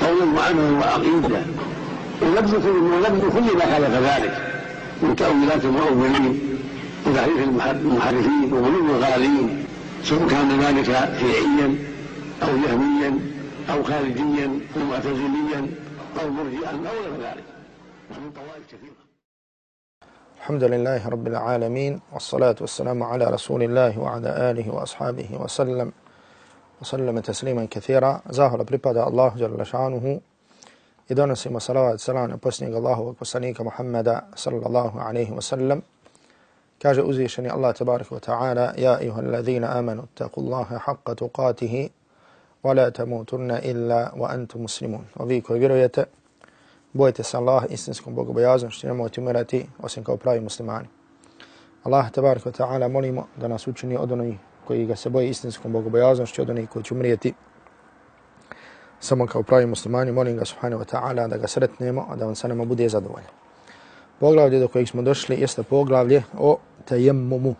قولا وعملا وعقيدة. ولبس ولبس كل ما خالف ذلك. من تأويلات المؤولين وتحريف المحرفين وغلو الغالين سواء كان ذلك شيعيا أو جهميا أو خارجيا أو معتزليا أو مرجئا أو غير ذلك. ومن طوائف كثيرة. الحمد لله رب العالمين والصلاة والسلام على رسول الله وعلى آله وأصحابه وسلم. وسلم تسليما كثيرا زاهر بريبادا الله جل شانه i donosimo salavat salam na posljednjeg Allahovog poslanika Muhammada sallallahu alaihi wa sallam. Kaže uzvišeni Allah tabaraka wa ta'ala Ja iha alladhina amanu taku Allahe haqqa tuqatihi wa la tamutunna illa wa antum muslimun. O vi koji vjerujete, bojite se Allah istinskom bogobojazom što nemojte umirati osim kao pravi muslimani. Allah tabaraka wa ta'ala molimo da nas učini od onih koji ga se boje istinskom bogobojaznošću od onih koji će umrijeti samo kao pravi muslimani, molim ga subhanahu wa ta'ala da ga sretnemo, a da on sa nama bude zadovoljan. Poglavlje do kojeg smo došli jeste poglavlje o tajemmumu.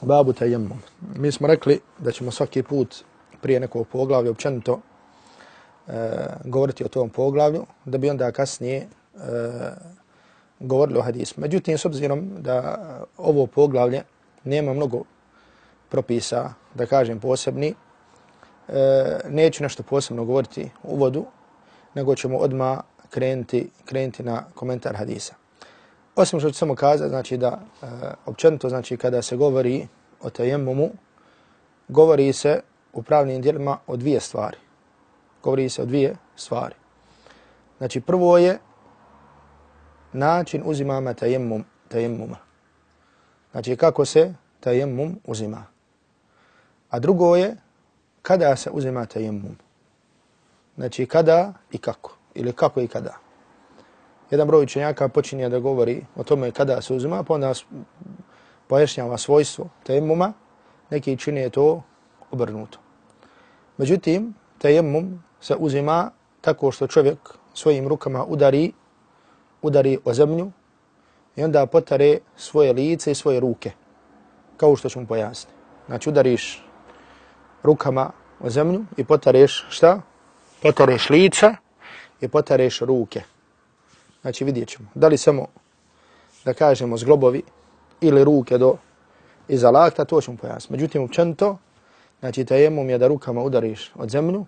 Babu tajemmum. Mi smo rekli da ćemo svaki put prije nekog poglavlja općenito e, govoriti o tom poglavlju, da bi onda kasnije e, govorili o hadisu. Međutim, s obzirom da ovo poglavlje nema mnogo propisa, da kažem posebni, e, neću nešto posebno govoriti u uvodu, nego ćemo odma krenuti, krenuti na komentar hadisa. Osim što ću samo kazati, znači da e, općenito, znači kada se govori o tajemumu, govori se u pravnim dijelima o dvije stvari. Govori se o dvije stvari. Znači prvo je način uzimama tajemum, tajemuma. Znači kako se tajemmum uzima. A drugo je kada se uzima tajemmum. Znači kada i kako. Ili kako i kada. Jedan broj učenjaka počinje da govori o tome kada se uzima, pa onda pojašnjava svojstvo tajemmuma. neki čine to obrnuto. Međutim, tajemmum se uzima tako što čovjek svojim rukama udari, udari o zemlju i onda potare svoje lice i svoje ruke, kao što ću mu pojasniti. Znači udariš rukama o zemlju i potareš šta? Potareš lica i potareš ruke. Znači vidjet ćemo. Da li samo da kažemo zglobovi ili ruke do iza lakta, to ćemo pojasniti. Međutim, općenito, znači tajemom je da rukama udariš od zemlju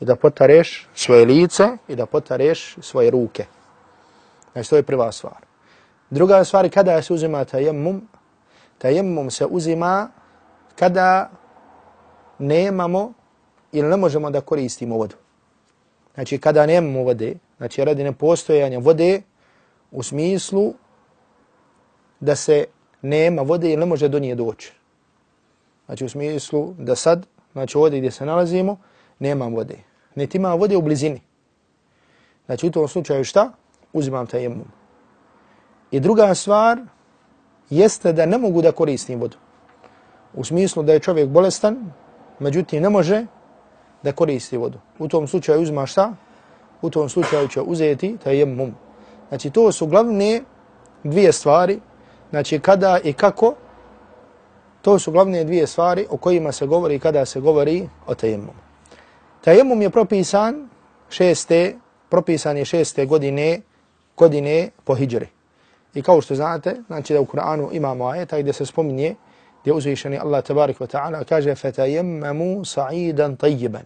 i da potareš svoje lice i da potareš svoje ruke. Znači to je prva stvar. Druga stvar, kada se uzima tajemmum. Tajemmum se uzima kada nemamo ili ne možemo da koristimo vodu. Znači kada nemamo vode, znači radi nepostojanja vode u smislu da se nema vode ili ne može do nje doći. Znači u smislu da sad, znači ovdje gdje se nalazimo, nema vode. Niti ima vode u blizini. Znači u tom slučaju šta? Uzimam tajemmum. I druga stvar jeste da ne mogu da koristim vodu. U smislu da je čovjek bolestan, međutim ne može da koristi vodu. U tom slučaju uzma šta? U tom slučaju će uzeti tajemum. Znači to su glavne dvije stvari, znači kada i kako, to su glavne dvije stvari o kojima se govori kada se govori o tajemum. Tajemum je propisan šeste, propisan je šeste godine, godine po hijđri. I kao što znate, znači da u Kur'anu imamo ajeta gdje se spominje gdje uzvišeni Allah tabarik wa ta'ala kaže فَتَيَمَّمُوا سَعِيدًا طَيِّبًا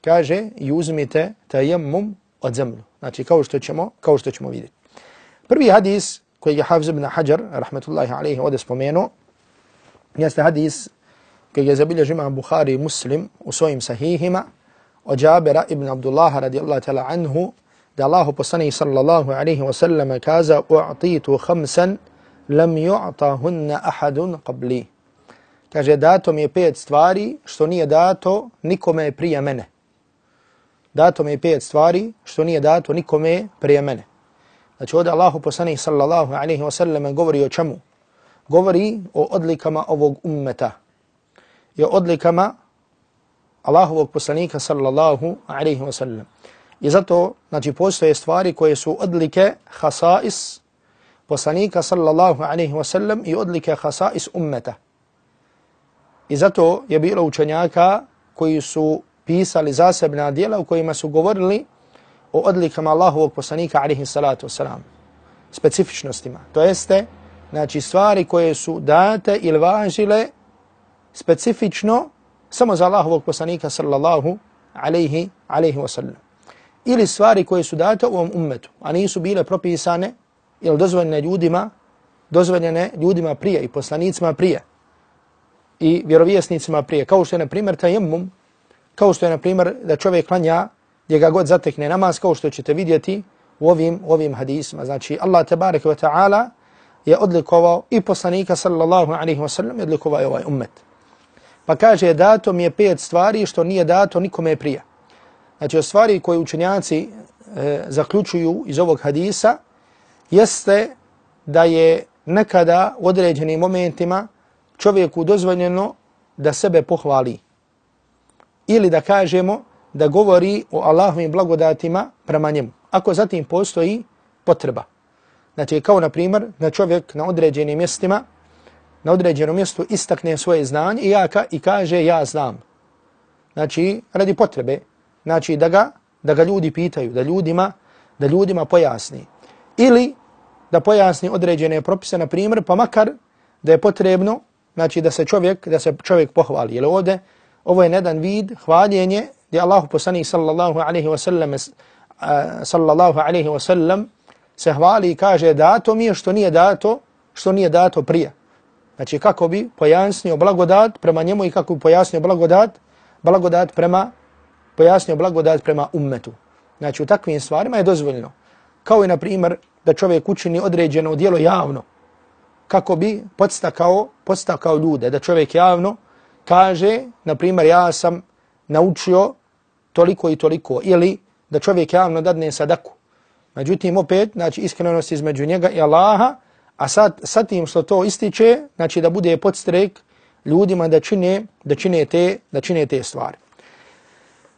kaže i uzmite tajemmum od zemlju. Znači kao što ćemo, kao što ćemo vidjeti. Prvi hadis koji je Hafiz ibn Hajar, rahmetullahi alaihi, ovdje spomenuo, jeste hadis koji je zabilježi imam Bukhari muslim u svojim sahihima od Jabira ibn Abdullaha radijallahu ta'ala anhu da Allah poslani sallallahu alaihi wa sallam kaza u'titu khamsan lam yu'tahunna ahadun qabli. Kaže, dato mi je pet stvari što nije dato nikome prije mene. dato mi je pet stvari što nije dato nikome prije mene. Znači ovdje Allahu poslanih sallallahu alaihi wa sallam govori o čemu? Govori o odlikama ovog ummeta. I o odlikama Allahovog poslanika sallallahu alaihi wa sallam. I zato, znači, postoje stvari koje su odlike hasais poslanika sallallahu alaihi wa sallam i odlike hasais ummeta. I zato je bilo učenjaka koji su pisali zasebna dijela u kojima su govorili o odlikama Allahovog poslanika alaihi salatu wasalam, specifičnostima. To jeste, znači, stvari koje su date ili važile specifično samo za Allahovog poslanika sallallahu alaihi, alaihi wasallam. Ili stvari koje su date u ovom ummetu, a nisu bile propisane ili dozvoljene ljudima, dozvoljene ljudima prije i poslanicima prije i vjerovjesnicima prije. Kao što je, na primjer, tajemum, kao što je, na primjer, da čovjek klanja gdje ga god zatekne namaz, kao što ćete vidjeti u ovim, u ovim hadisima. Znači, Allah tabaraka wa ta'ala je odlikovao i poslanika sallallahu alaihi wa sallam je odlikovao ovaj ummet. Pa kaže, dato mi je pet stvari što nije dato nikome prije. Znači, o stvari koje učenjaci e, zaključuju iz ovog hadisa, jeste da je nekada u određenim momentima čovjeku dozvoljeno da sebe pohvali. Ili da kažemo da govori o Allahovim blagodatima prema njemu. Ako zatim postoji potreba. Znači, kao na primjer, da čovjek na određenim mjestima na određenom mjestu istakne svoje znanje i, ja ka, i kaže ja znam. Znači, radi potrebe. Znači, da ga, da ga ljudi pitaju, da ljudima, da ljudima pojasni. Ili da pojasni određene propise, na primjer, pa makar da je potrebno, znači da se čovjek, da se čovjek pohvali. Jer ovdje, ovo je jedan vid hvaljenje gdje Allahu poslanih sallallahu alaihi wa sallam, eh, sallallahu alaihi wa sallam se hvali i kaže dato mi je što nije dato, što nije dato prije. Znači kako bi pojasnio blagodat prema njemu i kako bi pojasnio blagodat, blagodat prema, pojasnio blagodat prema ummetu. Znači u takvim stvarima je dozvoljeno. Kao i na primjer da čovjek učini određeno dijelo javno. Kako bi podstakao, podstakao ljude. Da čovjek javno kaže, na primjer ja sam naučio toliko i toliko. Ili da čovjek javno dadne sadaku. Međutim opet, znači iskrenost između njega i Allaha, A sad, sad tim što to ističe, znači da bude podstrek ljudima da čine, da čine, te, da čine te stvari.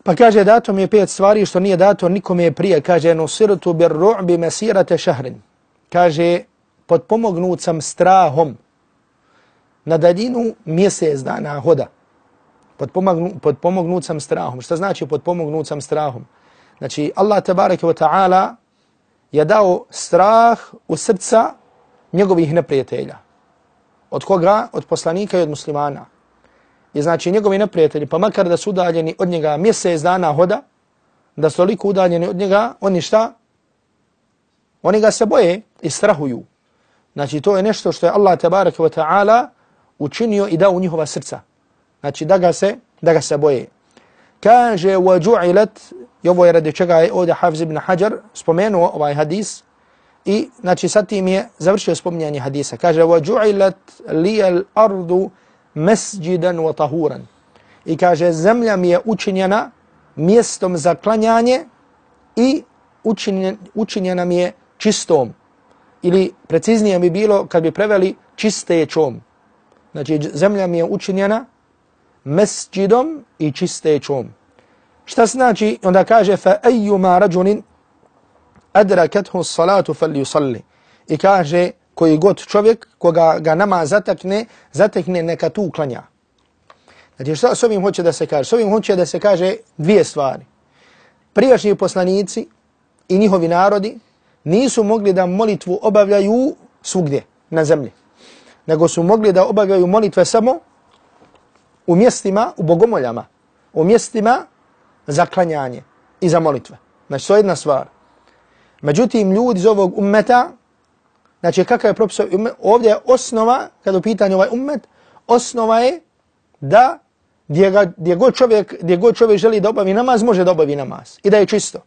Pa kaže, dato mi je pet stvari što nije dato nikome prije. Kaže, nusirtu bir ru'bi mesirate šahrin. Kaže, potpomognut sam strahom na daljinu mjesec dana hoda. Podpomognut, podpomognut sam strahom. Šta znači podpomognut sam strahom? Znači, Allah tabareke wa ta'ala je dao strah u srca njegovih neprijatelja. Od koga? Od poslanika i od muslimana I znači njegovi neprijatelji, pa makar da su udaljeni od njega mjesec dana hoda, da su toliko udaljeni od njega, oni šta? Oni ga se boje i strahuju. Znači to je nešto što je Allah tabaraka wa ta'ala učinio i dao u njihova srca. Znači da ga se, da ga se boje. Kaže, wa ju'ilat, i ovo je radi čega je ovdje Hafiz ibn Hajar spomenuo ovaj hadis, I znači sad tim je završio spominjanje hadisa. Kaže, وَجُعِلَتْ لِيَ الْأَرْضُ mesđidan wa tahuran. I kaže, zemlja mi je učinjena mjestom za klanjanje i učinjena, učinjena mi je čistom. Ili preciznije bi bilo kad bi preveli čistećom. Znači, zemlja mi je učinjena mesđidom i čistećom. Šta znači? Onda kaže, fa ejuma rađunin adrakethu salatu fal yusalli. I kaže, koji god čovjek koga ga nama zatekne, zatekne neka tu uklanja. Znači šta s ovim hoće da se kaže? S ovim hoće da se kaže dvije stvari. Prijašnji poslanici i njihovi narodi nisu mogli da molitvu obavljaju svugdje na zemlji. Nego su mogli da obavljaju molitve samo u mjestima, u bogomoljama. U mjestima za klanjanje i za molitve. Znači to je jedna stvar. Međutim, ljudi iz ovog ummeta, znači kakav je propis ovdje je osnova, kada u pitanju ovaj ummet, osnova je da gdje, ga, gdje, god čovjek, gdje god čovjek želi da obavi namaz, može da obavi namaz i da je čisto.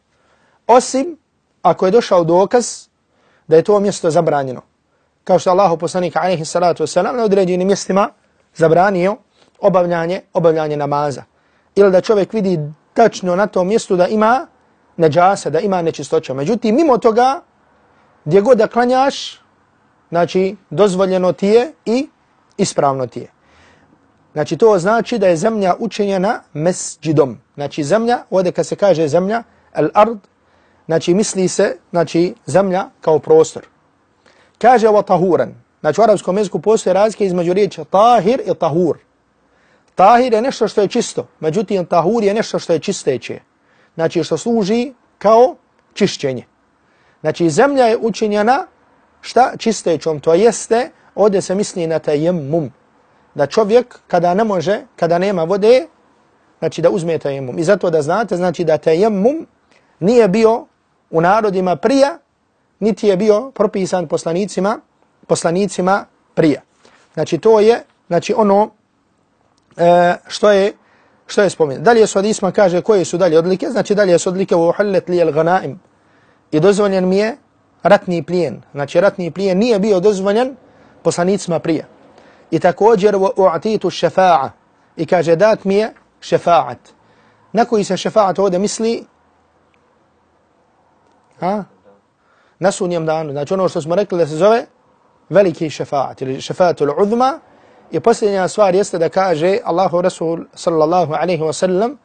Osim ako je došao dokaz da je to mjesto zabranjeno. Kao što Allah poslanik alaihi salatu wasalam na određenim mjestima zabranio obavljanje, obavljanje namaza. Ili da čovjek vidi tačno na tom mjestu da ima neđasa, da ima nečistoća. Međutim, mimo toga, gdje god da klanjaš, znači, dozvoljeno ti je i ispravno ti je. Znači, to znači da je zemlja učenjena mesđidom. Znači, zemlja, ovdje kad se kaže zemlja, al-ard, znači, misli se, znači, zemlja kao prostor. Kaže ovo tahuran. Znači, u arabskom jeziku postoje razlike između riječi tahir i tahur. Tahir je nešto što je čisto, međutim, tahur je nešto što je čisteće. Znači, što služi kao čišćenje. Znači, zemlja je učinjena šta čistećom, to jeste, ovdje se misli na tajemmum. Da čovjek, kada ne može, kada nema vode, znači da uzme tajemmum. I zato da znate, znači da tajemmum nije bio u narodima prija, niti je bio propisan poslanicima, poslanicima prija. Znači, to je, znači, ono e, što je što je spomenuto. Dalje su hadisma kaže koje su dalje odlike, znači dalje su odlike u uhallet li al-ghanaim. I dozvoljen mi je ratni plijen. Znači ratni plijen nije bio dozvoljen poslanicima prije. I također u'atitu šefa'a. I kaže dat mi je šefa'at. Na koji se šefa'at ovdje misli? Ha? Na sunjem danu. Znači ono što smo rekli da se zove veliki šefa'at ili šefa'atul uzma. I posljednja stvar jeste da kaže Allahu Rasul sallallahu alaihi wa sallam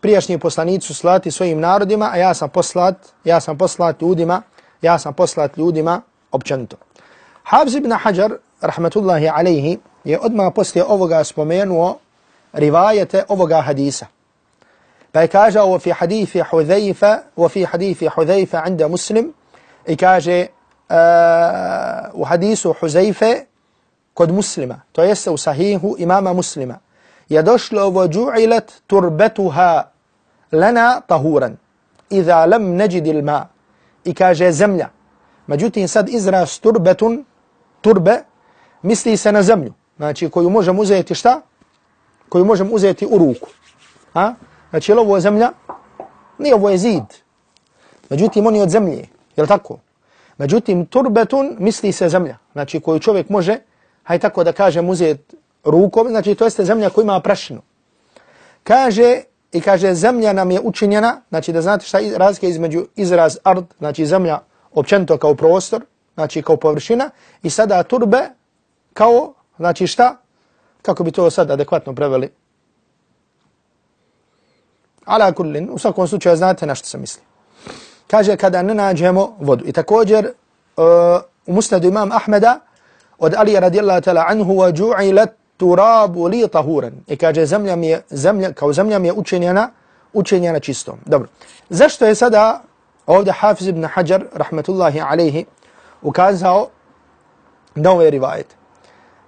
prijašnji poslanicu slati svojim narodima, a ja sam poslat, ja sam poslat ljudima, ja sam poslat ljudima općenito. Habz ibn Hajar, rahmatullahi alaihi, je odmah poslije ovoga spomenuo rivajete ovoga hadisa. Pa je kaže ovo fi hadithi Hudhaifa, wa fi hadithi Hudhaifa inda muslim, i kaže uh, u hadisu Huzaife kod muslima, to jeste u sahihu imama muslima, je došlo vo džu'ilat turbetuha lana tahuran, iza lam neđidil ma, i kaže zemlja. Međutim, sad izraz turbetun, turbe, misli se na zemlju, znači koju možemo uzeti šta? Koju možemo uzeti u ruku. Ha? Znači, ovo je zemlja? Nije ovo je zid. Međutim, on je od zemlje, je li tako? Međutim, turbetun misli se zemlja, znači koju čovjek može haj tako da kažem, uzeti rukom, znači to jeste zemlja koja ima prašinu. Kaže, i kaže, zemlja nam je učinjena, znači da znate šta je razlika između izraz ard, znači zemlja općenito kao prostor, znači kao površina, i sada turbe kao, znači šta, kako bi to sad adekvatno preveli. Ala kullin, u svakom slučaju znate na što se misli. Kaže, kada ne nađemo vodu. I također, uh, u musnadu imam Ahmeda, od Ali radijallahu ta'ala anhu wa ju'ilat turabu li tahuran. I kaže zemlja mi je, zemlja, kao zemlja mi je učenjena, učenjena čistom. Dobro. Zašto je sada ovdje Hafiz ibn Hajar, rahmetullahi alaihi, ukazao na ovaj rivajet?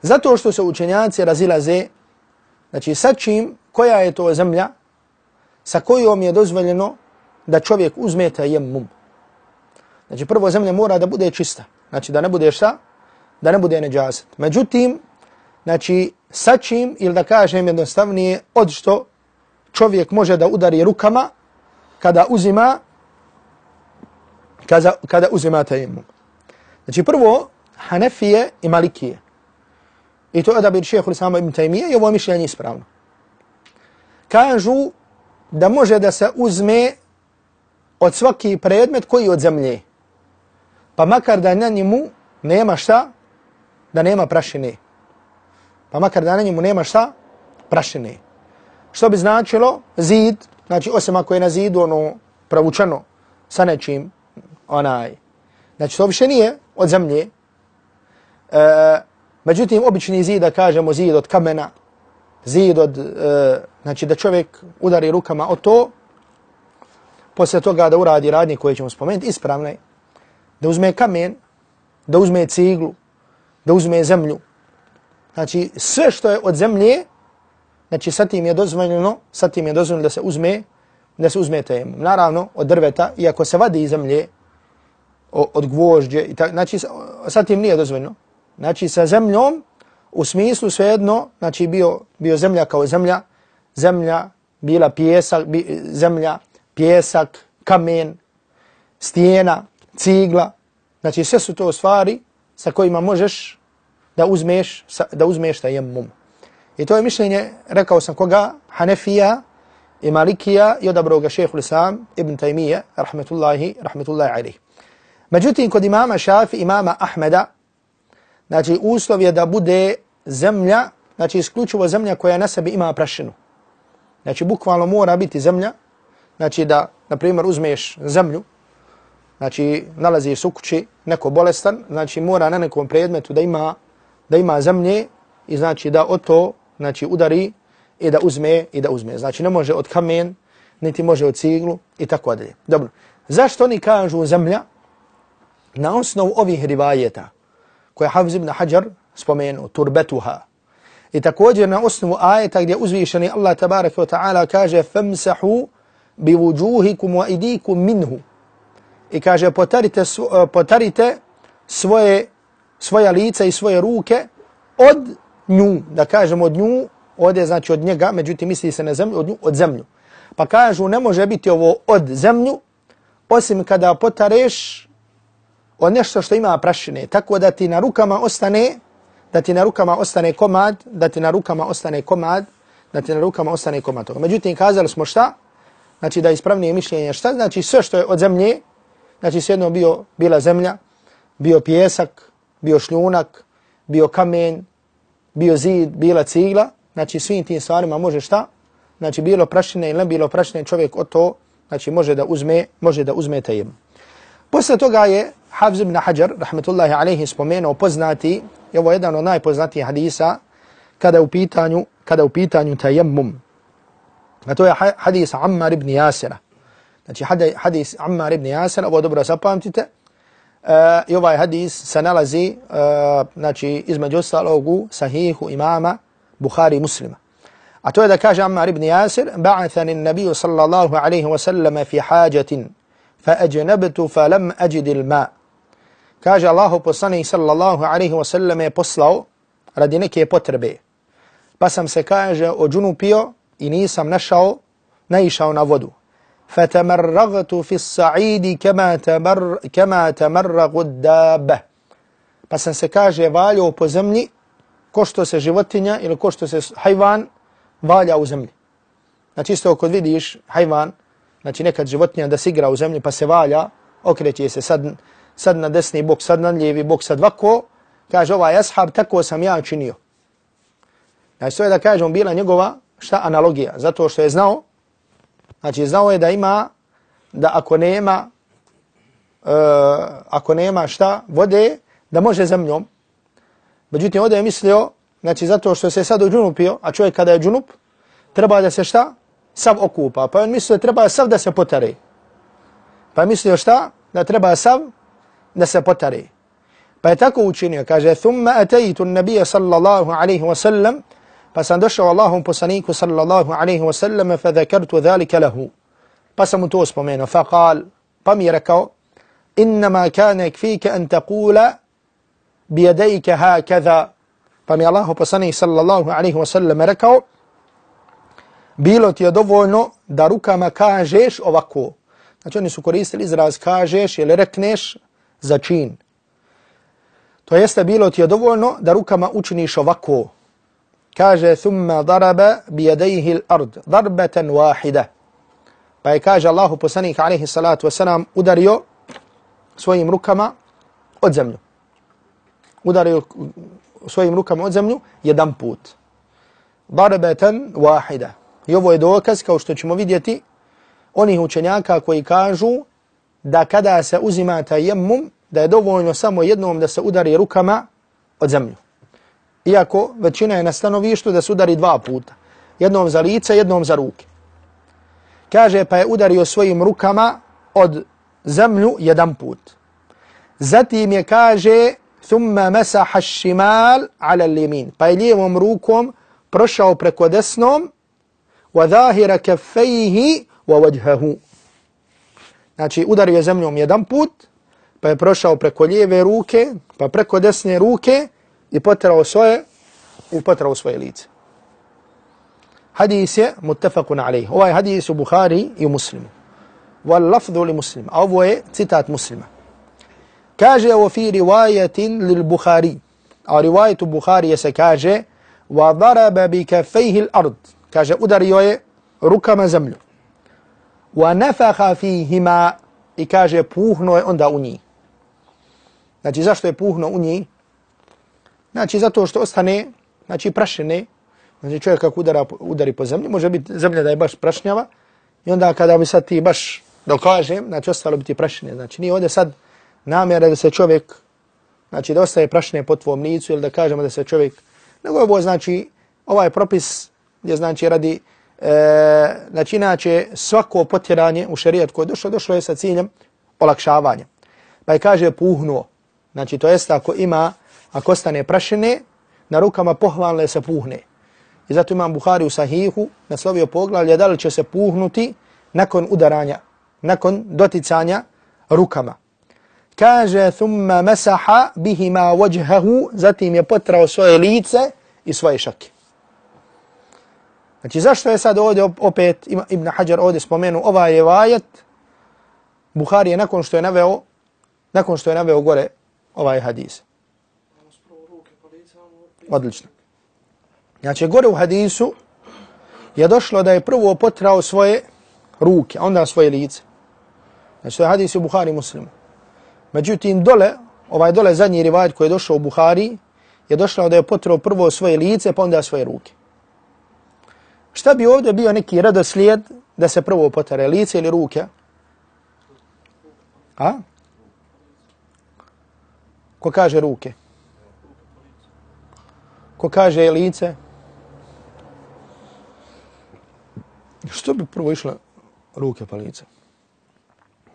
Zato što se učenjaci razilaze, znači sa čim, koja je to zemlja, sa kojom je dozvoljeno da čovjek uzme tajemmum. Znači prvo zemlja mora da bude čista. Znači da ne bude šta? da ne bude neđaset. Međutim, znači, sa čim, ili da kažem jednostavnije, od što čovjek može da udari rukama kada uzima kada, kada uzima tajemum. Znači, prvo, Hanefije i Malikije. I to je da bi šehehu ibn Taymiye i ovo mišljenje ispravno. Kažu da može da se uzme od svaki predmet koji od zemlje. Pa makar da na njemu nema šta, da nema prašine. Pa makar da na njemu nema šta? Prašine. Što bi značilo? Zid, znači osim ako je na zidu ono pravučano sa nečim, onaj. Znači to više nije od zemlje. E, međutim, obični zid, da kažemo zid od kamena, zid od, e, znači da čovjek udari rukama o to, poslije toga da uradi radnje koje ćemo spomenuti, ispravno je da uzme kamen, da uzme ciglu, da uzme zemlju. Znači, sve što je od zemlje, znači sa tim je dozvoljeno, sa tim je dozvoljeno da se uzme, da se uzme temu. Naravno, od drveta, iako se vadi iz zemlje, od gvožđe, i tako, znači sa tim nije dozvoljeno. Znači, sa zemljom, u smislu svejedno, znači bio, bio zemlja kao zemlja, zemlja, bila pjesak, bi, zemlja, pjesak, kamen, stijena, cigla, znači sve su to stvari sa kojima možeš da uzmeš da uzmeš tayammum. I to je mišljenje, rekao sam koga, Hanefija i Malikija i odabrao ga šehu Islam ibn Taymiye, rahmetullahi, rahmetullahi alih. Međutim, kod imama Šafi, imama Ahmeda, znači uslov je da bude zemlja, znači isključivo zemlja koja na sebi ima prašinu. Znači, bukvalno mora biti zemlja, znači da, na primjer, uzmeš zemlju, znači nalaziš u kući neko bolestan, znači mora na nekom predmetu da ima da ima zemlje i znači da od to znači udari i da uzme i da uzme. Znači ne može od kamen, niti može od ciglu i tako dalje. Dobro. Zašto oni kažu zemlja? Na osnovu ovih rivajeta koje je Hafiz ibn Hajar spomenuo, turbetuha. I također na osnovu ajeta gdje uzvišeni Allah tabaraka wa ta'ala kaže فَمْسَحُوا bi vujuhikum wa idikum minhu. I kaže potarite, potarite svoje, svoja lica i svoje ruke od nju, da kažemo od nju, ovdje znači od njega, međutim misli se na zemlju, od nju, od zemlju. Pa kažu ne može biti ovo od zemlju, osim kada potareš od nešto što ima prašine, tako da ti na rukama ostane, da ti na rukama ostane komad, da ti na rukama ostane komad, da ti na rukama ostane komad toga. Međutim, kazali smo šta? Znači da ispravnije mišljenje šta? Znači sve što je od zemlje, znači sve jedno bio, bila zemlja, bio pjesak, bio šljunak, bio kamen, bio zid, bila cigla, znači svim tim stvarima može šta? Znači bilo prašine ili ne bilo prašine čovjek od to, znači može da uzme, može da uzme tajem. Posle toga je Hafz ibn Hajar, rahmetullahi alaihi, spomenuo poznati, i ovo je jedan od najpoznatijih hadisa, kada u pitanju, kada u pitanju tajemmum. A to je hadis Ammar ibn Yasira. Znači hadis Ammar ibn Jasira, ovo dobro zapamtite, Uh, I ovaj hadis se nalazi uh, znači, između ostalog u sahihu imama Bukhari muslima. A to je da kaže Ammar ibn Yasir, ba'athani nabiju sallallahu alaihi wa sallam fi hađatin, fa ajnabtu fa lam ajidil ma. Kaže Allahu poslanih sallallahu alaihi wa sallam je poslao radi neke potrebe. Pa sam se kaže ođunupio i nisam našao, naišao na vodu. فتمرغت في الصعيد كما تمر كما تمرغ الدابه pa sam se kaže valio po zemlji ko što se životinja ili ko što se hajvan valja u zemlji. Znači isto kod vidiš hajvan, znači nekad životinja da se igra u zemlji pa se valja, okreće se sad, sad na desni bok, sad na lijevi bok, sad vako, kaže ovaj ashab, tako sam ja činio. Znači to je da kažem bila njegova šta analogija, zato što je znao Znači, znao je da ima, da ako nema, uh, ako nema šta, vode, da može zemljom. Međutim, ovdje je mislio, znači, zato što se sad uđunupio, a čovjek kada je džunup, treba da se šta? Sav okupa. Pa on mislio treba sav da se potare. Pa je mislio šta? Da treba sav da se potare. Pa je tako učinio, kaže, thumma أتيت النبي sallallahu الله wa sallam, Pa sam došao Allahom poslaniku sallallahu alaihi wa sallam fa zakartu dhalika lahu. Pa sam mu to spomenuo. Fa kal, pa mi je rekao, innama kane kfike an taqula ha kada. Pa mi Allahu poslanik sallallahu alaihi wa sallam rekao, bilo ti je dovoljno da rukama kažeš ovako. Znači oni su koristili izraz kažeš ili rekneš za čin. To jeste bilo ti je dovoljno da rukama učiniš ovako kaže thumma daraba bi yadayhi al-ard darbatan wahida. Pa je kaže Allahu poslanik alejhi salatu vesselam udario svojim rukama od zemlju. Udario svojim rukama od zemlju jedan put. Darbatan wahida. I ovo je dokaz kao što ćemo vidjeti onih učenjaka koji kažu da kada se uzima tayammum da je dovoljno samo jednom da se udari rukama od zemlju. Iako većina je na stanovištu da se udari dva puta. Jednom za lice, jednom za ruke. Kaže pa je udario svojim rukama od zemlju jedan put. Zatim je kaže thumma masaha shimal ala limin. Pa je lijevom rukom prošao preko desnom wa zahira kaffayhi wa wajhahu. Znači udario je zemljom jedan put, pa je prošao preko lijeve ruke, pa preko desne ruke, i potrao svoje i potrao svoje lice. Hadis je muttafaqun alayh. Ovaj hadis u Bukhari i u Muslimu. Wal lafdhu li Muslim. A ovo je citat Muslima. Kaže ovo fi rivajetin lil Bukhari. A rivajetu Bukhari je se kaže wa daraba bi kafejhi ard Kaže udario je rukama zemlju. Wa nafaha fihima i kaže puhno je onda u njih. Znači zašto je puhno u njih? Znači zato što ostane, znači prašine, znači čovjek kako udara, udari po zemlji, može biti zemlja da je baš prašnjava i onda kada bi sad ti baš dokažem, znači ostalo bi ti prašine. Znači nije ovdje sad namjera da se čovjek, znači da ostaje prašine po tvom licu ili da kažemo da se čovjek, nego je ovo znači ovaj propis je znači radi, e, znači inače svako potjeranje u šerijat koje je došlo, došlo je sa ciljem olakšavanja. Pa je kaže puhnuo, znači to jest ako ima, ako ostane prašine, na rukama pohvalne se puhne. I zato imam Buhari u sahihu naslovio poglavlje da li će se puhnuti nakon udaranja, nakon doticanja rukama. Kaže, thumma masaha bihima wajhahu, zatim je potrao svoje lice i svoje šake. Znači, zašto je sad ovdje opet Ibn Hajar ovdje spomenu ovaj je vajet, Buhari je nakon što je naveo, nakon što je naveo gore ovaj hadis. Odlično. Znači, gore u hadisu je došlo da je prvo potrao svoje ruke, a onda svoje lice. Znači, to je hadis u Buhari muslimu. Međutim, dole, ovaj dole zadnji rivajt koji je došao u Buhari, je došlo da je potrao prvo svoje lice, pa onda svoje ruke. Šta bi ovdje bio neki redoslijed da se prvo potare lice ili ruke? A? Ko kaže ruke? Ko kaže lice? Što bi prvo išle ruke pa lice?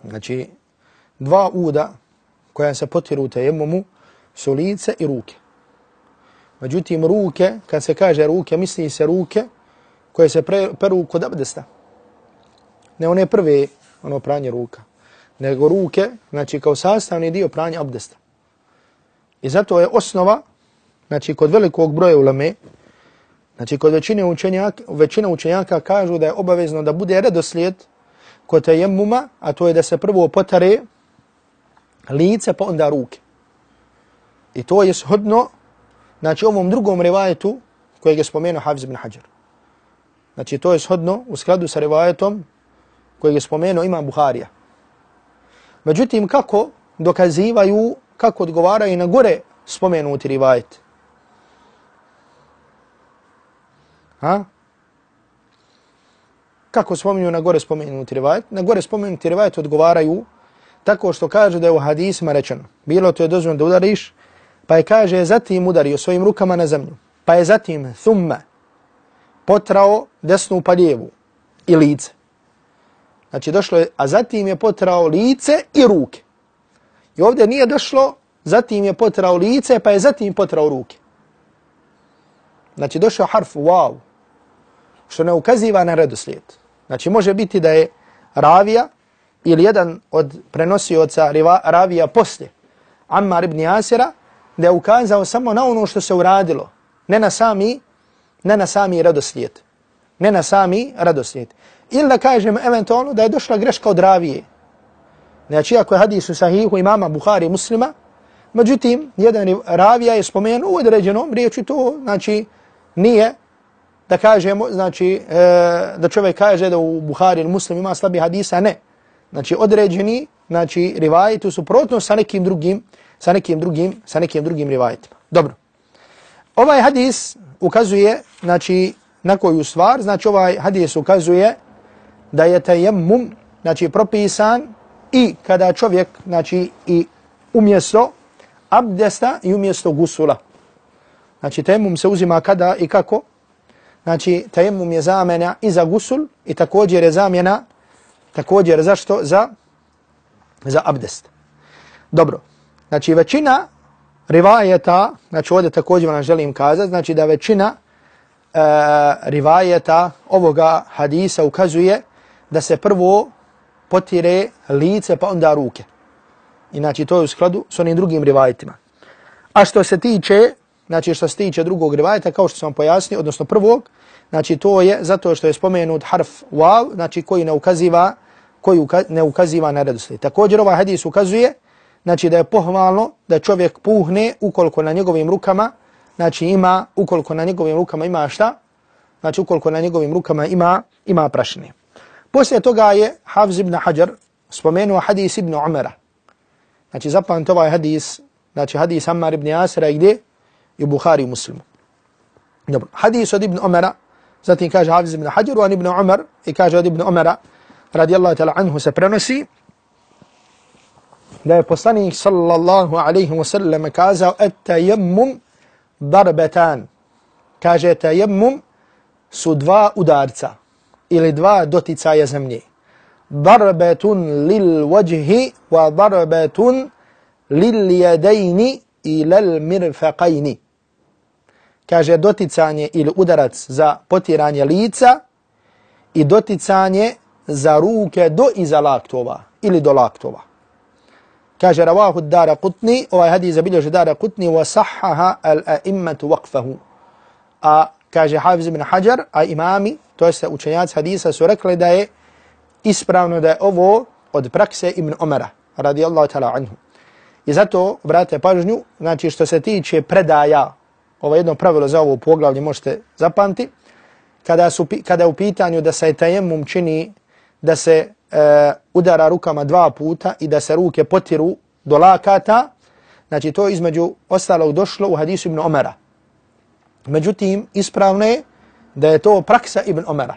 Znači, dva uda koja se potiru u tejemumu su lice i ruke. Međutim, ruke, kad se kaže ruke, misli se ruke koje se pre, peru kod abdesta. Ne one prve, ono pranje ruka, nego ruke, znači kao sastavni dio pranja abdesta. I zato je osnova, znači kod velikog broja ulame, znači kod većine učenjaka, većina učenjaka kažu da je obavezno da bude redoslijed kod tejemuma, a to je da se prvo potare lice pa onda ruke. I to je shodno, znači ovom drugom rivajetu kojeg je spomenuo Hafiz ibn Hajar. Znači to je shodno u skladu sa rivajetom kojeg je spomenuo Imam Buharija. Međutim, kako dokazivaju, kako odgovaraju na gore spomenuti rivajet? Ha? Kako spominju na gore spomenuti rivajet? Na gore spomenuti rivajet odgovaraju tako što kaže da je u hadisima rečeno. Bilo to je dozvoljeno da udariš, pa je kaže zatim udario svojim rukama na zemlju. Pa je zatim thumma potrao desnu pa lijevu i lice. Znači došlo je, a zatim je potrao lice i ruke. I ovdje nije došlo, zatim je potrao lice pa je zatim potrao ruke. Znači došao harf wow, što ne ukaziva na redoslijed. Znači može biti da je ravija ili jedan od prenosioca ravija poslije Ammar ibn Asira da je ukazao samo na ono što se uradilo, ne na sami, ne na sami radoslijed. Ne na sami radoslijed. Ili da kažem eventualno da je došla greška od ravije. Znači, ako je hadis u sahihu imama Buhari muslima, međutim, jedan ravija je spomenuo u određenom riječi to, znači, nije da kažemo, znači, e, da čovjek kaže da u Buhari ili muslim ima slabi hadisa, ne. Znači, određeni, znači, rivajeti u protno sa nekim drugim, sa nekim drugim, sa nekim drugim rivajetima. Dobro. Ovaj hadis ukazuje, znači, na koju stvar, znači, ovaj hadis ukazuje da je tajemmum, znači, propisan i kada čovjek, znači, i umjesto abdesta i umjesto gusula. Znači, tajemmum se uzima kada i kako? Znači, tajemum je zamjena i za gusul i također je zamjena, također zašto? Za, za abdest. Dobro. Znači, većina rivajeta, znači ovdje također vam želim kazati, znači da većina e, rivajeta ovoga hadisa ukazuje da se prvo potire lice pa onda ruke. Inači to je u skladu s onim drugim rivajetima. A što se tiče, znači što se tiče drugog rivajeta, kao što sam pojasnio, odnosno prvog, znači to je zato što je spomenut harf wav, znači koji ne ukaziva, koji uka, ne ukaziva na redoslijed. Također ovaj hadis ukazuje, znači da je pohvalno da čovjek puhne ukoliko na njegovim rukama, znači ima, ukoliko na njegovim rukama ima šta? znači ukoliko na njegovim rukama ima, ima prašine. Poslije toga je Hafz ibn Hajar spomenuo hadis ibn Umara. Znači zapamte ovaj hadis, znači hadis Ammar ibn Asira gdje? I u Bukhari i Muslimu. Dobro, hadis od ibn Umara, zatim kaže Hafiz ibn Hajar, on ibn Umar, i kaže od ibn Umara, radijallahu ta'ala anhu se prenosi, da je poslanik sallallahu alaihi wa sallam kazao, et tajammum darbetan. Kaže, tajammum su dva udarca ili dva doticaja zemlje. Darbetun lil wajhi wa darbetun lil jadejni ila l mirfaqajni. Kaže doticanje ili udarac za potiranje lica i doticanje za ruke do iza laktova ili do laktova. Kaže ravahu dara kutni, ovaj hadis zabilježi dara kutni wa sahaha al a'immatu waqfahu. A kaže Hafiz ibn Hajar, a imami, to jeste učenjaci hadisa, su rekli da je ispravno da je ovo od prakse Ibn Omara, radijallahu ta'ala anhu. I zato, brate, pažnju, znači što se tiče predaja, ovo jedno pravilo za ovo poglavlje možete zapamti, kada, su, kada je u pitanju da se tajemum čini da se e, udara rukama dva puta i da se ruke potiru do lakata, znači to između ostalog došlo u hadisu Ibn Umara. Međutim, ispravno je da je to praksa Ibn Umara.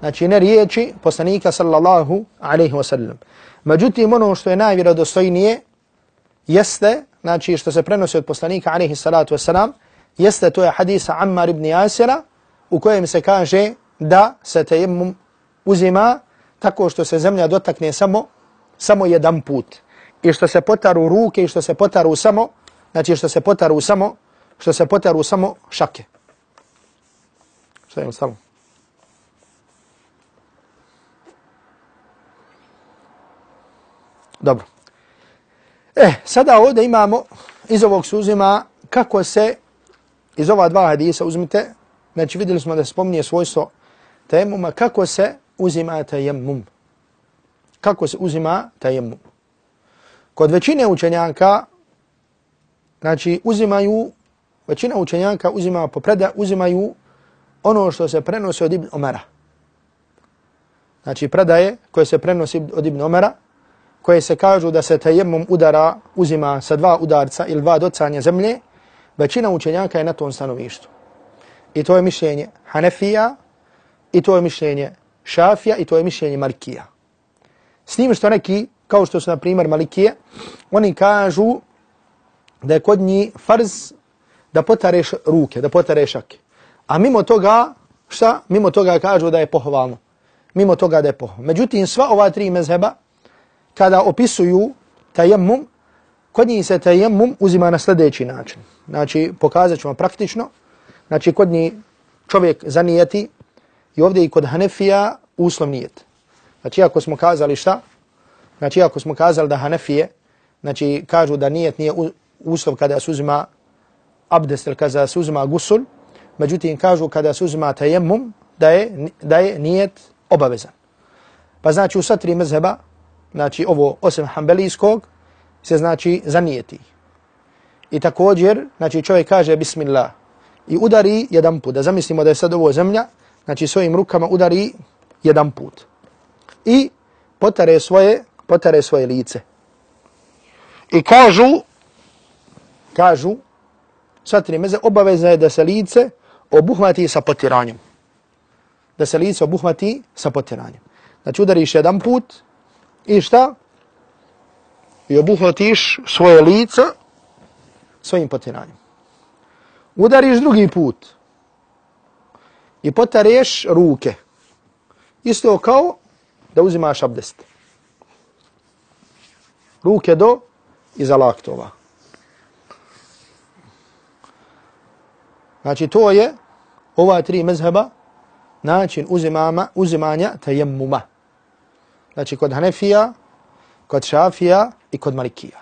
Znači, ne riječi poslanika sallallahu alaihi wasallam. Međutim, ono što je najvjerodostojnije jeste, znači što se prenosi od poslanika alaihi salatu wasallam, jeste to je hadisa Ammar ibn Yasira u kojem se kaže da se tejemum uzima tako što se zemlja dotakne samo samo jedan put. I što se potaru ruke i što se potaru samo, znači što se potaru samo što se potaru samo šake. Što je samo? Dobro. E, sada ovdje imamo iz ovog suzima kako se iz ova dva hadisa uzmite, znači vidjeli smo da se spominje svojstvo tajemuma, kako se uzima tajemum. Kako se uzima tajemum. Kod većine učenjaka, znači uzimaju većina učenjaka uzima po preda, uzimaju ono što se prenosi od Ibn Omara. Znači predaje koje se prenosi od Ibn Omara, koje se kažu da se tajemum udara uzima sa dva udarca ili dva docanja zemlje, većina učenjaka je na tom stanovištu. I to je mišljenje Hanefija, i to je mišljenje Šafija, i to je mišljenje Malikija. S njim što neki, kao što su na primjer Malikije, oni kažu da je kod njih farz da potareš ruke, da potareš šake. A mimo toga, šta? Mimo toga kažu da je pohvalno. Mimo toga da je pohvalno. Međutim, sva ova tri mezheba, kada opisuju tajemmum, kod njih se tajemum uzima na sljedeći način. Znači, pokazat ćemo praktično. Znači, kod njih čovjek zanijeti i ovdje i kod Hanefija uslov nijet. Znači, ako smo kazali šta? Znači, ako smo kazali da Hanefije, znači, kažu da nijet nije uslov kada se uzima abdest ili kada se uzima gusul, međutim kažu kada se uzima tajemum da je, da je nijet obavezan. Pa znači u sva tri mezheba, znači ovo osim hambelijskog, se znači zanijeti. I također, znači čovjek kaže bismillah i udari jedan put. Da zamislimo da je sad ovo zemlja, znači svojim rukama udari jedan put. I potare svoje, potare svoje lice. I kažu, kažu, sva tri meze, obavezno je da se lice obuhvati sa potiranjem. Da se lice obuhvati sa potiranjem. Znači udariš jedan put i šta? I obuhvatiš svoje lice svojim potiranjem. Udariš drugi put i potareš ruke. Isto kao da uzimaš abdest. Ruke do iza laktova. Znači to je ova tri mezheba način uzimama, uzimanja tajemmuma. Znači kod Hanefija, kod Šafija i kod Malikija.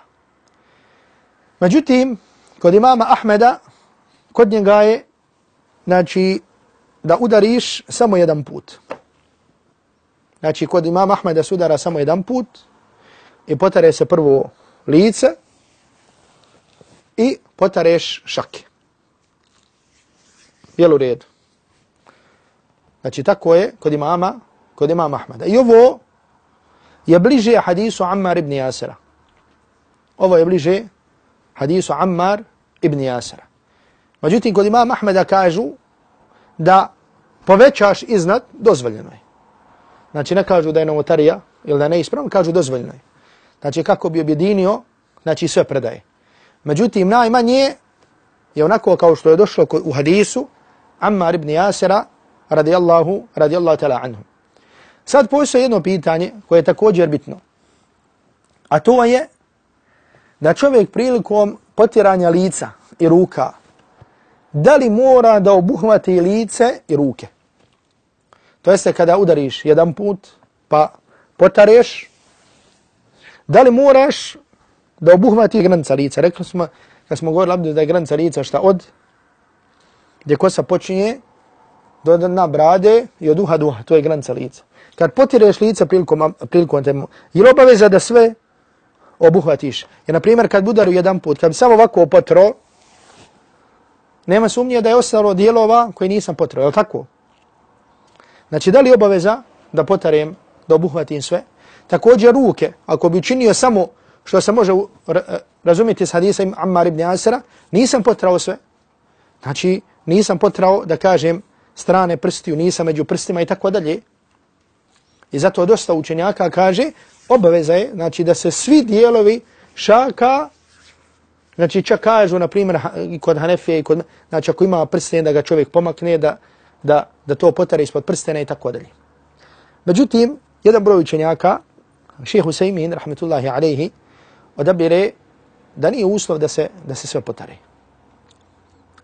Međutim, kod imama Ahmeda, kod njega je znači, da udariš samo jedan put. Znači kod imama Ahmeda se udara samo jedan put i potare se prvo lice i potareš šake. Jel u redu? Znači tako je kod imama, kod imama Ahmeda. I ovo je bliže hadisu Ammar ibn Jasera. Ovo je bliže hadisu Ammar ibn Jasera. Međutim, kod imama Ahmeda kažu da povećaš iznad, dozvoljeno je. Znači ne kažu da je novotarija ili da ne ispravno, kažu dozvoljeno je. Znači kako bi objedinio, znači sve predaje. Međutim, najmanje je onako kao što je došlo u hadisu Ammar ibn Jasera radijallahu, radijallahu tala anhu. Sad postoje jedno pitanje koje je također bitno. A to je da čovjek prilikom potiranja lica i ruka da li mora da obuhvati lice i ruke. To jeste kada udariš jedan put pa potareš, da li moraš da obuhvati granica lica. Rekli smo, kad smo govorili da je granica lica šta od gdje kosa počinje do na brade i od uha duha, to je granica lica. Kad potireš lice prilikom, prilikom temu, je li obaveza da sve obuhvatiš? Jer, na primjer, kad budaru jedan put, kad bi samo ovako potro, nema sumnje da je ostalo dijelova koji nisam potro, je li tako? Znači, da li obaveza da potarem, da obuhvatim sve? Također ruke, ako bi učinio samo što se može razumjeti s hadisom Ammar ibn Asira, nisam potrao sve. Znači, nisam potrao da kažem strane prstiju, nisam među prstima i tako dalje. I zato dosta učenjaka kaže, obaveza je znači, da se svi dijelovi šaka, znači čak kažu, na primjer, kod Hanefije, i kod, znači ako ima prsten da ga čovjek pomakne, da, da, da to potare ispod prstena i tako dalje. Međutim, jedan broj učenjaka, šehe Husaymin, rahmetullahi alaihi, odabire da nije uslov da se, da se sve potare.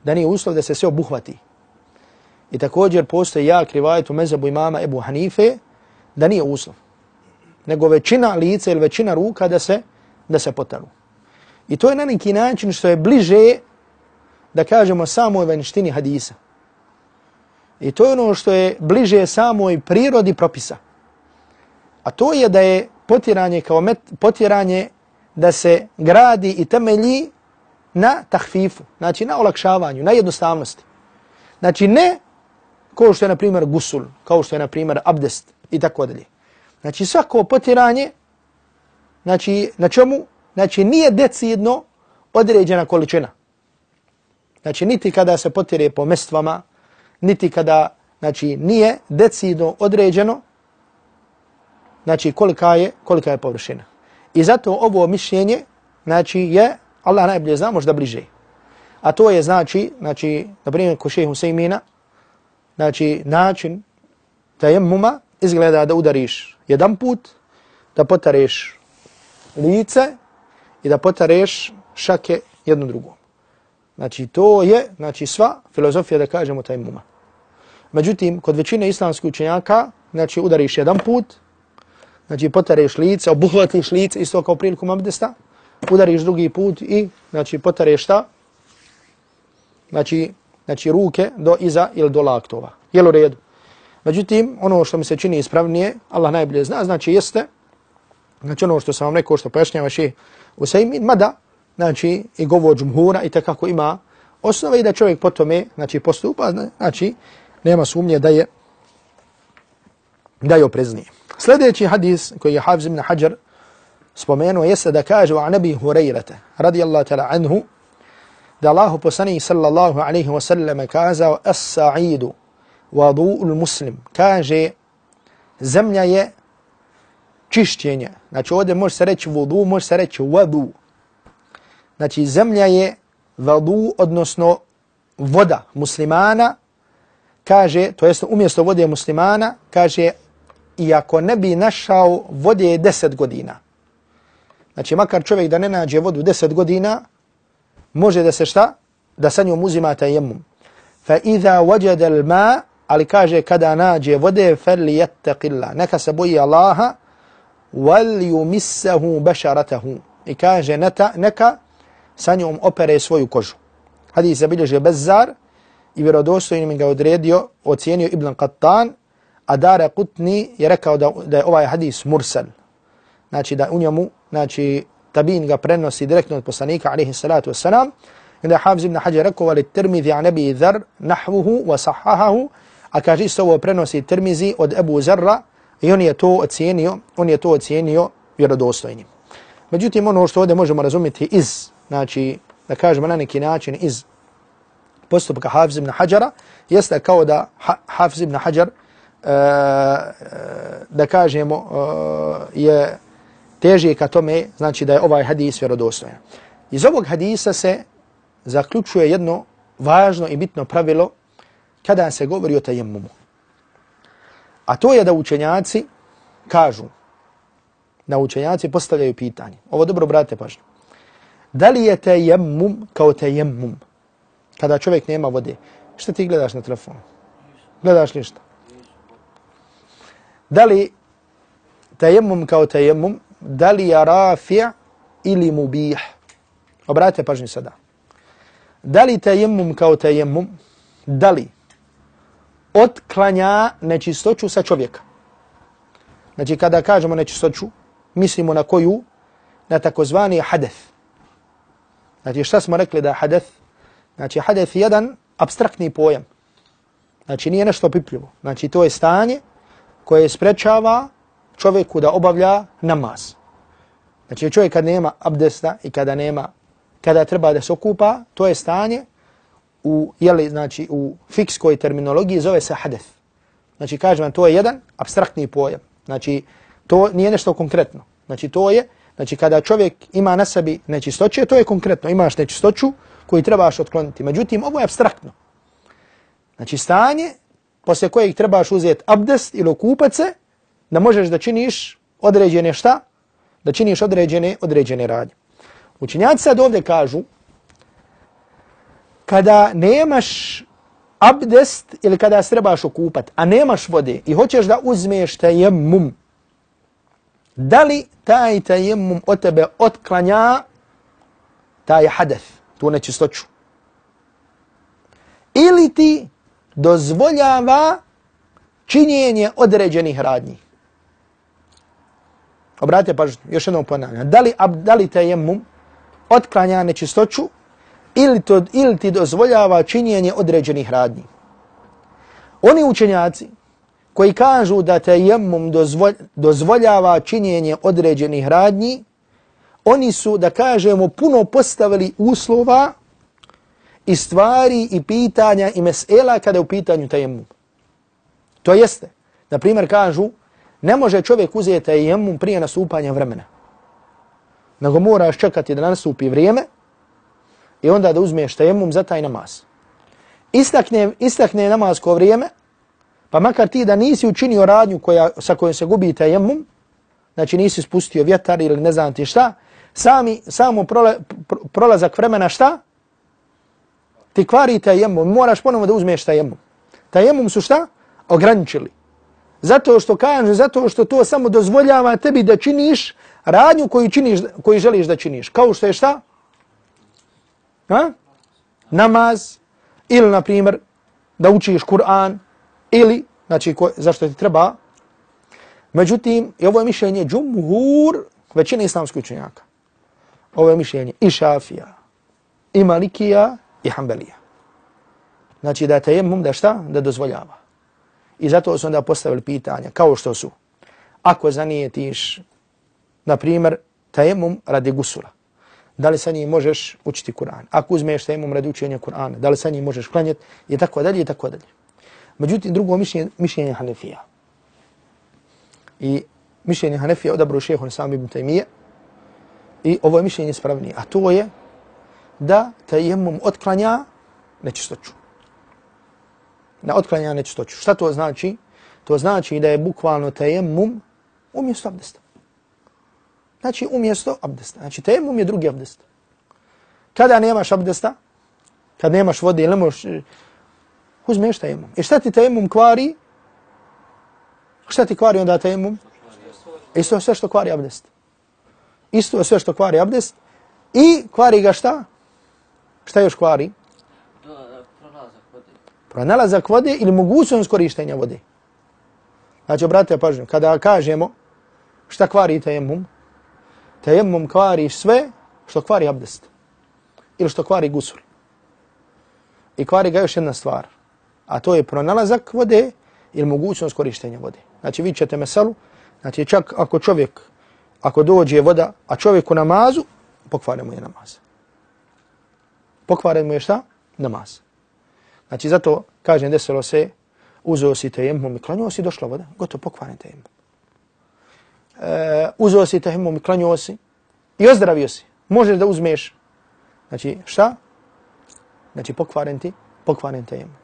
Da nije uslov da se sve obuhvati. I također postoji jak rivajet u mezabu imama Ebu Hanife da nije uslov. Nego većina lica ili većina ruka da se, da se potaru. I to je na neki način što je bliže da kažemo samoj vanštini hadisa. I to je ono što je bliže samoj prirodi propisa. A to je da je potiranje kao met, potiranje da se gradi i temelji na tahfifu, znači na olakšavanju, na jednostavnosti. Znači ne kao što je na primjer gusul, kao što je na primjer abdest i tako dalje. Znači svako potiranje, znači na čemu? Znači nije decidno određena količina. Znači niti kada se potire po mestvama, niti kada, znači nije decidno određeno, znači kolika je, kolika je površina. I zato ovo mišljenje, znači je, Allah najbolje zna, možda bliže. A to je znači, znači, na primjer, ko šehe Huseymina, znači način tajemmuma izgleda da udariš jedan put, da potareš lice i da potareš šake jedno drugom. Znači to je znači sva filozofija da kažemo tajemmuma. Međutim, kod većine islamskih učenjaka, znači udariš jedan put, znači potareš lice, obuhvatiš lice isto kao prilikom abdesta, udariš drugi put i znači potareš šta? Znači znači ruke do iza ili do laktova. Jel u redu? Međutim, ono što mi se čini ispravnije, Allah najbolje zna, znači jeste, znači ono što sam vam rekao, što pojašnjava ših u mada, znači i govor džumhura i takako ima osnove i da čovjek po tome, znači postupa, znači nema sumnje da je da je opreznije. Sljedeći hadis koji je Hafiz ibn Hajar spomenuo jeste da kaže o Nabi Hurajrata radijallahu ta'ala anhu da Allahu poslanih sallallahu alaihi wa sallam kazao as-sa'idu vadu'ul muslim. Kaže zemlja je čišćenje. Znači ovdje može se reći vodu, može se reći vadu. Znači zemlja je vadu, odnosno voda muslimana, kaže, to jest umjesto vode muslimana, kaže, iako ne bi našao vode deset godina. Znači makar čovjek da ne nađe vodu deset godina, može da se šta? Da sa njom uzima tajemum. Fa iza wajada al-ma, ali kaže kada nađe vode, fali yattaqilla. Neka se boji Allaha, wal yumissahu basharatahu. I kaže neta, neka sa njom opere svoju kožu. Hadis zabilježio Bezzar i vjerodostojnim ga odredio, ocijenio Ibn Qattan, a Dara Qutni je rekao da, da je ovaj hadis mursal. Znači da u njemu, znači tabin ga prenosi direktno od poslanika alaihi salatu vesselam da je Hafiz ibn Hajar rekao, ali termidhi an Abi Dhar nahvuhu wa sahahahu, A kaže isto ovo prenosi Tirmizi od Ebu Zarra i on je to ocijenio, on je to ocijenio vjerodostojnim. Međutim, ono što ovdje možemo razumjeti iz, znači, da kažemo na neki način iz postupka Hafiz ibn Hajara, jeste kao da Hafiz ibn Hajar, e, e, da kažemo, e, je teži ka tome, znači da je ovaj hadis vjerodostojan. Iz ovog hadisa se zaključuje jedno važno i bitno pravilo kada se govori o tajemumu. A to je da učenjaci kažu, da učenjaci postavljaju pitanje. Ovo dobro, brate, pažnju. Da li je tajemum kao tajemum? Kada čovjek nema vode. Šta ti gledaš na telefonu? Gledaš ništa. Da li tajemum kao tajemum? da li je rafi' ili mubih? Obratite pažnju sada. Da li tajemum kao tajemum? da li otklanja nečistoću sa čovjeka? Znači kada kažemo nečistoću, mislimo na koju? Na takozvani hadeth. Znači šta smo rekli da hadeth? Znači hadeth je jedan abstraktni pojam. Znači nije nešto pipljivo. Znači to je stanje koje sprečava čovjeku da obavlja namaz. Znači čovjek kad nema abdesta i kada nema kada treba da se okupa, to je stanje u jeli, znači u fikskoj terminologiji zove se hadef. Znači kažem vam to je jedan abstraktni pojam. Znači to nije nešto konkretno. Znači to je znači kada čovjek ima na sebi nečistoće, to je konkretno. Imaš nečistoću koju trebaš otkloniti. Međutim ovo je abstraktno. Znači stanje poslije kojeg trebaš uzeti abdest ili okupat se da možeš da činiš određene šta? Da činiš određene određene radnje. Učenjaci sad ovdje kažu kada nemaš abdest ili kada se trebaš okupat, a nemaš vode i hoćeš da uzmeš tajemmum, da li taj tajemmum od tebe otklanja taj hadef, tu nečistoću? Ili ti dozvoljava činjenje određenih radnji? Obratite pažnju, još jednom ponavljam. Da li, da li tajemmum otklanja nečistoću ili, to, ili ti dozvoljava činjenje određenih radnji. Oni učenjaci koji kažu da te jemum dozvoljava činjenje određenih radnji, oni su, da kažemo, puno postavili uslova i stvari i pitanja i mesela kada je u pitanju tajemum. To jeste, na primjer kažu, ne može čovjek uzeti tajemum prije nastupanja vremena nego moraš čekati da nastupi vrijeme i onda da uzmeš tajemum za taj namaz. Istakne, istakne namazko vrijeme, pa makar ti da nisi učinio radnju koja, sa kojom se gubi tajemum, znači nisi spustio vjetar ili ne znam ti šta, sami, samo prole, prolazak vremena šta? Ti kvari tajemum, moraš ponovo da uzmeš tajemum. Tajemum su šta? Ograničili. Zato što kaže, zato što to samo dozvoljava tebi da činiš radnju koju, činiš, koju želiš da činiš. Kao što je šta? Ha? Namaz. Ili, na primjer, da učiš Kur'an. Ili, znači, ko, zašto ti treba? Međutim, i ovo je mišljenje džumhur većine islamskih učenjaka. Ovo je mišljenje i šafija, i malikija, i hambelija. Znači, da te jemum da šta? Da dozvoljava. I zato su onda postavili pitanja, kao što su. Ako zanijetiš na primjer, tajemum radi gusula. Da li sa njim možeš učiti Kur'an? Ako uzmeš tajemum radi učenja Kur'ana, da li sa njim možeš klanjati? I tako dalje, i tako dalje. Međutim, drugo mišljenje, mišljenje Hanefija. I mišljenje Hanefija odabro šeho na sami ibn Taymiye. I ovo je mišljenje spravnije. A to je da tajemum otklanja nečistoću. Na otklanja nečistoću. Šta to znači? To znači da je bukvalno tajemum umjesto abdesta. Znači umjesto abdesta. Znači tejemum je drugi abdest. Kada nemaš abdesta, kad nemaš vode ili ne možeš, uzmeš tejemum. I šta ti tejemum kvari? Šta ti kvari onda tejemum? Isto sve što kvari abdest. Isto sve što kvari abdest. I kvari ga šta? Šta još kvari? Pronalazak vode. Pronalazak vode ili mogućnost korištenja vode. Znači, obratite pažnju, kada kažemo šta kvari tejemum, tejemmum kvari sve što kvari abdest. Ili što kvari gusul. I kvari ga još jedna stvar. a to je pronalazak vode ili mogućnost korištenja vode. Znači vi ćete meselu, znači čak ako čovjek, ako dođe voda, a čovjek u namazu, pokvare mu je namaz. Pokvare mu je šta? Namaz. Znači zato, kažem, desilo se, uzeo si tejemom i klanio si, došla voda, gotovo pokvaren tejemom. Eh, uzeo si tejemom i klanio si i ozdravio si. Možeš da uzmeš, znači šta? Znači pokvaren ti, pokvaren tejemom.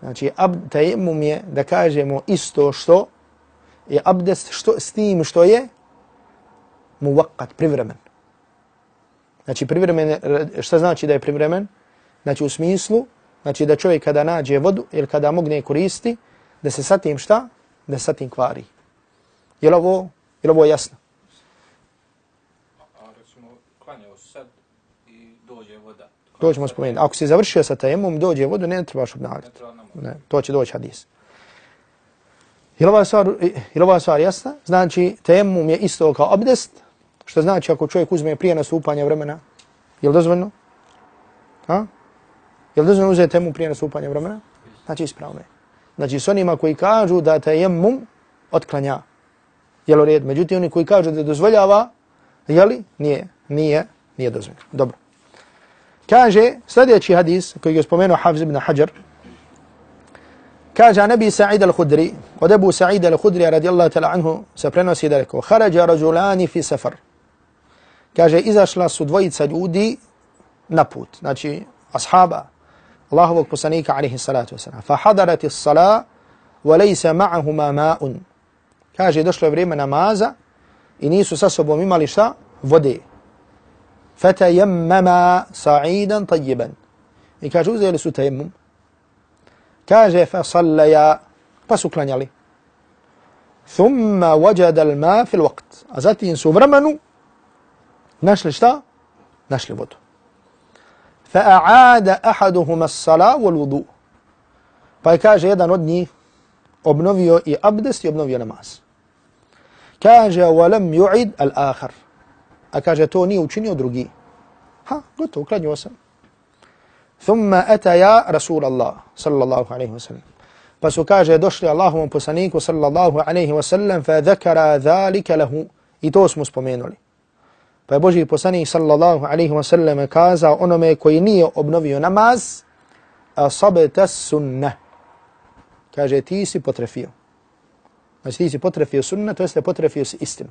Znači ab, tejemom je da kažemo isto što je abdest što, s tim što je muvakat, privremen. Znači privremen, šta znači da je privremen? Znači u smislu, znači da čovjek kada nađe vodu ili kada mogne koristi, da se sa tim šta? Da se sa tim kvari. Je li ovo, je li ovo jasno? A recimo, klanjao sad i dođe voda. To ćemo spomenuti. Ako si završio sa tajemom, dođe vodu, ne trebaš obnavljati. Ne to će doći hadis. Je li ova stvar, ova jasna? Znači, tejemum je isto kao abdest, što znači ako čovjek uzme prije nastupanja vremena, je li dozvoljno? Ha? Je li dozvoljno uzeti tejemum prije nastupanja vremena? Znači, ispravno je. Znači, s onima koji kažu da tejemum otklanja, je li u red? Međutim, oni koji kažu da dozvoljava, je li? Nije, nije, nije dozvoljno. Dobro. Kaže, sljedeći hadis koji je spomenuo Hafiz ibn Hajar, Kaže Nabi Sa'id al-Khudri, od Ebu Sa'id al-Khudri radijallahu ta'la anhu se prenosi da rekao, Harađa rađulani fi safar. Kaže, izašla su dvojica ljudi na put, znači ashaba Allahovog poslanika alaihi salatu wasalam. Fa hadarati s-sala, wa lejse ma'ahuma ma'un. Kaže, došlo je vrijeme namaza i nisu sa sobom imali šta? Vode. Fatayammama sa'idan tayyiban. I kaže, uzeli su tayammum, kaže fa sallaja pa su klanjali thumma wajada al-ma fi al-waqt a zatim su vremenu našli šta našli vodu ahaduhuma as-sala wal wudu pa je kaže jedan od njih obnovio i abdest i obnovio namaz kaže wa lam yu'id al-akhar a kaže to nije učinio drugi ha gotovo klanjao sam ثم أتيا رسول الله صلى الله عليه وسلم فسو كاجه دوشلي اللهم بسانيك صلى الله عليه وسلم فذكر ذلك له إتوس مسپومينولي Pa je Boži poslanik sallallahu alaihi wa sallam kazao onome koji nije obnovio namaz, asabete sunne. Kaže, ti si potrefio. Znači, ti si potrefio sunna, to jeste potrefio si istinu.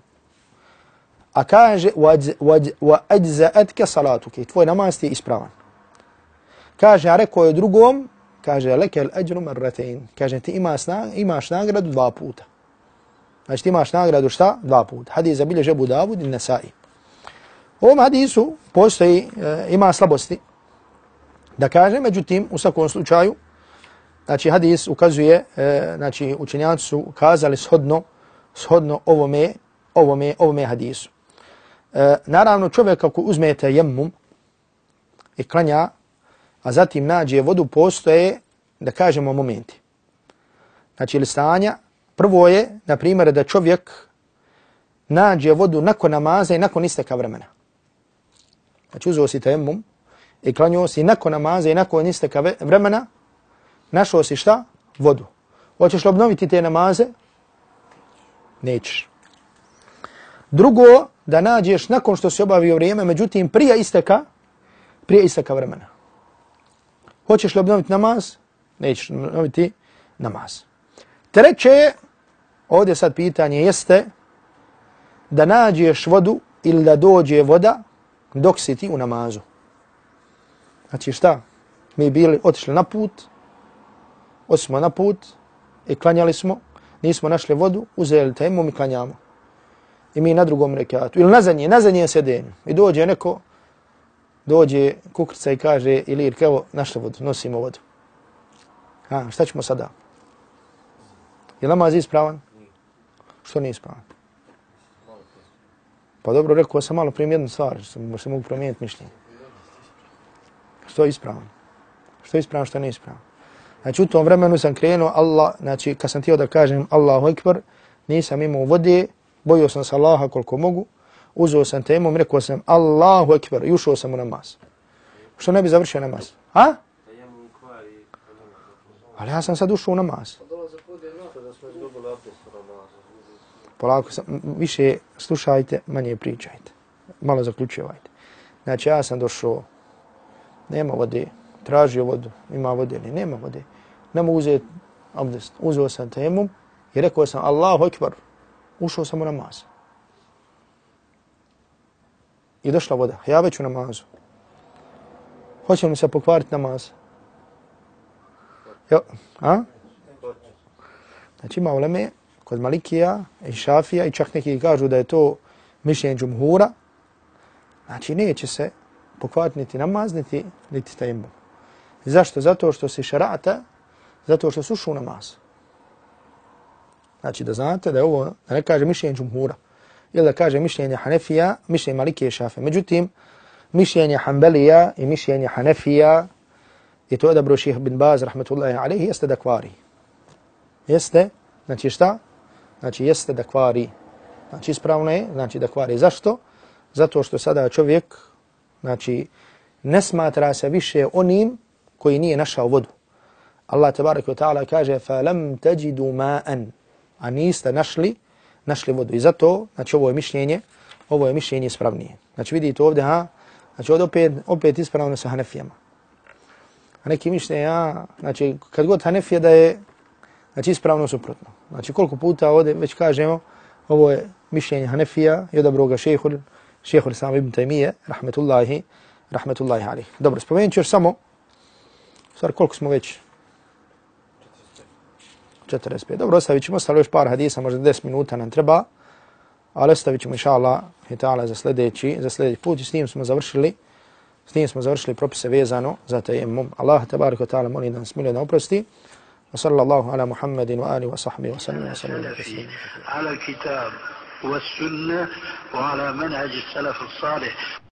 A kaže, wa ajza'atke salatuke. Tvoj namaz ti je ispravan. Kaže, a rekao je drugom, kaže, leke el ajru marratein. Kaže, ti imaš, na, imaš nagradu dva puta. Znači, ti imaš nagradu šta? Dva puta. Hadis zabilježe Abu Davud i Nasai. U ovom hadisu postoji, e, ima slabosti. Da kaže, međutim, u svakom slučaju, znači, hadis ukazuje, e, znači, učenjaci su ukazali shodno, shodno ovome, ovome, ovome hadisu. E, naravno, čovjek ako uzmete jemmum i klanja, a zatim nađe vodu, postoje, da kažemo, momenti. Znači, ili stanja, prvo je, na primjer, da čovjek nađe vodu nakon namaza i nakon isteka vremena. Znači, uzeo si temum i klanio si nakon namaza i nakon isteka vremena, našao si šta? Vodu. Hoćeš li obnoviti te namaze? Nećeš. Drugo, da nađeš nakon što si obavio vrijeme, međutim, prije isteka, prije isteka vremena. Hoćeš li obnoviti namaz? Nećeš obnoviti namaz. Treće, ovdje sad pitanje jeste da nađeš vodu ili da dođe voda dok si ti u namazu. Znači šta? Mi bili otišli na put, otišli na put i klanjali smo, nismo našli vodu, uzeli temu i klanjamo. I mi na drugom rekatu. Ili na zadnje, na zadnje sedenju. I dođe neko, dođe kukrca i kaže Ilir, evo, našli vodu, nosimo vodu. Ha, šta ćemo sada? Je namaz ispravan? Što nije ispravan? Pa dobro, rekao sam malo prim jednu stvar, što se mogu promijeniti mišljenje. Što je ispravan? Što je ispravan, što nije ispravan? Znači, u tom vremenu sam krenuo, Allah, znači, kad sam tijelo da kažem Allahu Ekber, nisam imao vode, bojio sam se Allaha koliko mogu, uzeo sam temu rekao sam Allahu ekber i ušao sam u namaz. Što ne bi završio namaz? A? Ali ja sam sad ušao u namaz. Polako sam, više slušajte, manje pričajte. Malo zaključivajte. Znači ja sam došao, nema vode, tražio vodu, ima vode ili nema vode. Ne mogu uzeti abdest. Uzeo sam temum i rekao sam Allahu Ekber. Ušao sam u namaz. I došla voda. Ja već u namazu. Hoće mi se pokvariti namaz? Jo, a? Znači ima uleme kod Malikija i Šafija i čak neki kažu da je to mišljenje džumhura. Znači neće se pokvariti niti namaz, niti, niti tajembom. Zašto? Zato što se šarata, zato što sušu namaz. Znači da znate da je ovo, da ne kaže mišljenje džumhura, ili da kaže mišljenje Hanefija, mišljenje Malikije i Šafe. Međutim, mišljenje Hanbelija i mišljenje Hanefija i to je odabro ših bin Baz, rahmetullahi alaihi, jeste da kvari. Jeste, znači šta? Znači jeste da kvari. Znači ispravno je, znači da kvari. Zašto? Zato što sada čovjek, znači, ne smatra se više onim koji nije našao vodu. Allah tabaraka wa ta'ala kaže فَلَمْ تَجِدُوا مَاءً A niste našli, našli vodu. I zato, znači ovo je mišljenje, ovo je mišljenje ispravnije. Znači vidite ovdje, ha? Znači ovdje opet, opet ispravno sa Hanefijama. A neki mišljenje, ja, znači kad god Hanefija da je, znači ispravno suprotno. Znači koliko puta ovdje već kažemo, ovo je mišljenje Hanefija i odabro ga šehhul, šehhul sam ibn Taymiye, rahmetullahi, rahmetullahi alih. Dobro, spomenut ću još samo, stvar koliko smo već, 45. Dobro, ostavit ćemo, ostalo još par hadisa, možda 10 minuta nam treba, ali ostavit ćemo, inša Allah, za sljedeći, za sljedeći put i s njim smo završili, s njim smo završili propise vezano za tajemum. Allah, tabarik wa ta'ala, molim da nas milio da oprosti. Wa sallallahu ala Muhammedin wa alihi wa sahbihi wa sallam wa sallam wa sallam. Ala kitab wa sunna wa ala manhaj salafu salih.